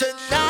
tonight.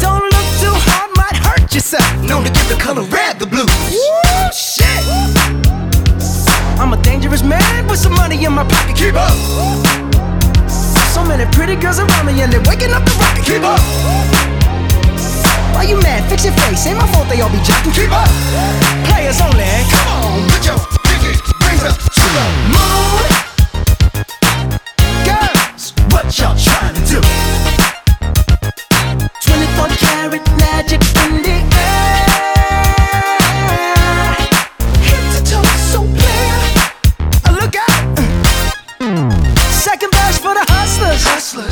Don't look too hard, might hurt yourself. Known to give the color red the blues. Woo, shit. I'm a dangerous man with some money in my pocket. Keep up. So many pretty girls around me and they're waking up the rocket. Keep up. Why you mad? Fix your face. Ain't my fault they all be jocking. Keep up. Players only. Come on, put your